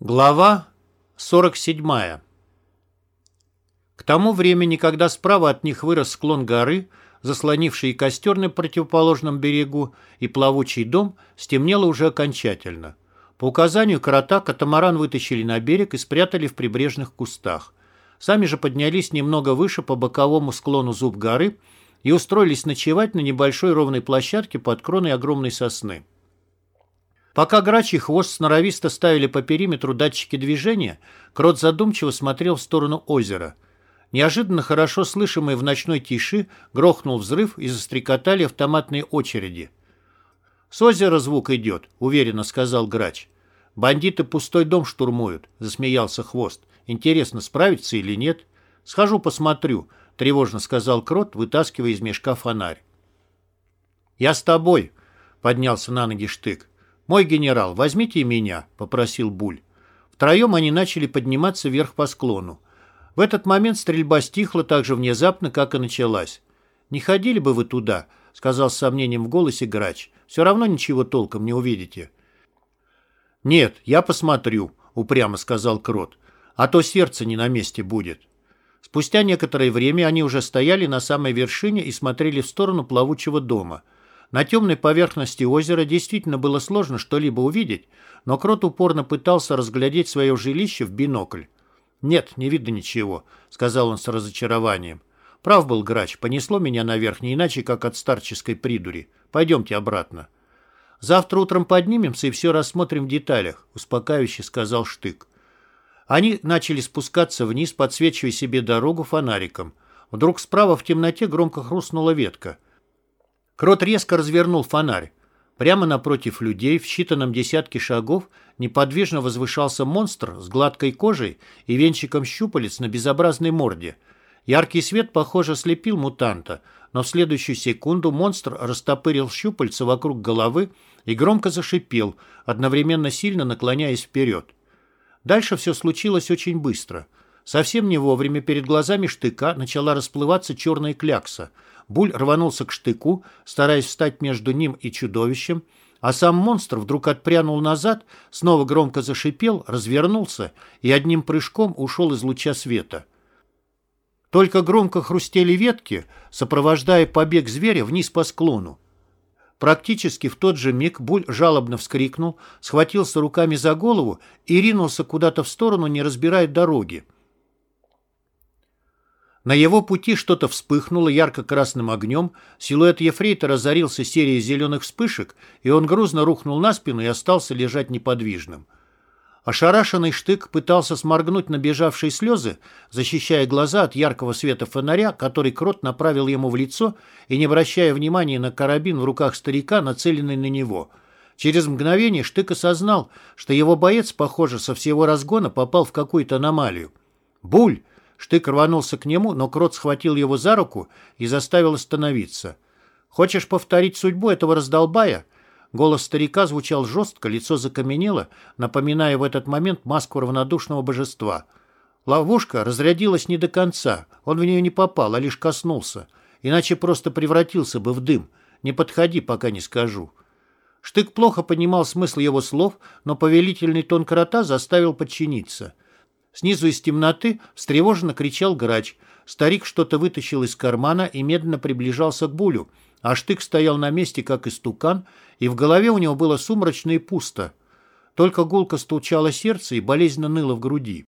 Глава 47 К тому времени, когда справа от них вырос склон горы, заслонивший костер на противоположном берегу, и плавучий дом, стемнело уже окончательно. По указанию крота катамаран вытащили на берег и спрятали в прибрежных кустах. Сами же поднялись немного выше по боковому склону зуб горы и устроились ночевать на небольшой ровной площадке под кроной огромной сосны. Пока грач и хвост сноровисто ставили по периметру датчики движения, Крот задумчиво смотрел в сторону озера. Неожиданно хорошо слышимый в ночной тиши грохнул взрыв и застрекотали автоматные очереди. «С озера звук идет», — уверенно сказал грач. «Бандиты пустой дом штурмуют», — засмеялся хвост. «Интересно, справится или нет?» «Схожу посмотрю», — тревожно сказал Крот, вытаскивая из мешка фонарь. «Я с тобой», — поднялся на ноги Штык. «Мой генерал, возьмите меня», — попросил Буль. Втроем они начали подниматься вверх по склону. В этот момент стрельба стихла так же внезапно, как и началась. «Не ходили бы вы туда», — сказал с сомнением в голосе грач. «Все равно ничего толком не увидите». «Нет, я посмотрю», — упрямо сказал Крот. «А то сердце не на месте будет». Спустя некоторое время они уже стояли на самой вершине и смотрели в сторону плавучего дома — на темной поверхности озера действительно было сложно что-либо увидеть, но Крот упорно пытался разглядеть свое жилище в бинокль. «Нет, не видно ничего», — сказал он с разочарованием. «Прав был грач, понесло меня наверх, не иначе, как от старческой придури. Пойдемте обратно». «Завтра утром поднимемся и все рассмотрим в деталях», — успокаивающе сказал Штык. Они начали спускаться вниз, подсвечивая себе дорогу фонариком. Вдруг справа в темноте громко хрустнула ветка — Крот резко развернул фонарь. Прямо напротив людей, в считанном десятке шагов, неподвижно возвышался монстр с гладкой кожей и венчиком щупалец на безобразной морде. Яркий свет, похоже, слепил мутанта, но в следующую секунду монстр растопырил щупальца вокруг головы и громко зашипел, одновременно сильно наклоняясь вперед. Дальше все случилось очень быстро. Совсем не вовремя перед глазами штыка начала расплываться черная клякса — Буль рванулся к штыку, стараясь встать между ним и чудовищем, а сам монстр вдруг отпрянул назад, снова громко зашипел, развернулся и одним прыжком ушел из луча света. Только громко хрустели ветки, сопровождая побег зверя вниз по склону. Практически в тот же миг Буль жалобно вскрикнул, схватился руками за голову и ринулся куда-то в сторону, не разбирая дороги. На его пути что-то вспыхнуло ярко-красным огнем, силуэт ефрейтора озарился серией зеленых вспышек, и он грузно рухнул на спину и остался лежать неподвижным. Ошарашенный штык пытался сморгнуть набежавшие слезы, защищая глаза от яркого света фонаря, который крот направил ему в лицо и не обращая внимания на карабин в руках старика, нацеленный на него. Через мгновение штык осознал, что его боец, похоже, со всего разгона попал в какую-то аномалию. «Буль!» Штык рванулся к нему, но Крот схватил его за руку и заставил остановиться. «Хочешь повторить судьбу этого раздолбая?» Голос старика звучал жестко, лицо закаменело, напоминая в этот момент маску равнодушного божества. Ловушка разрядилась не до конца, он в нее не попал, а лишь коснулся. Иначе просто превратился бы в дым. Не подходи, пока не скажу. Штык плохо понимал смысл его слов, но повелительный тон крота заставил подчиниться — Снизу из темноты встревоженно кричал грач. Старик что-то вытащил из кармана и медленно приближался к Булю, а Штык стоял на месте, как истукан, и в голове у него было сумрачно и пусто. Только гулко стучало сердце и болезненно ныло в груди.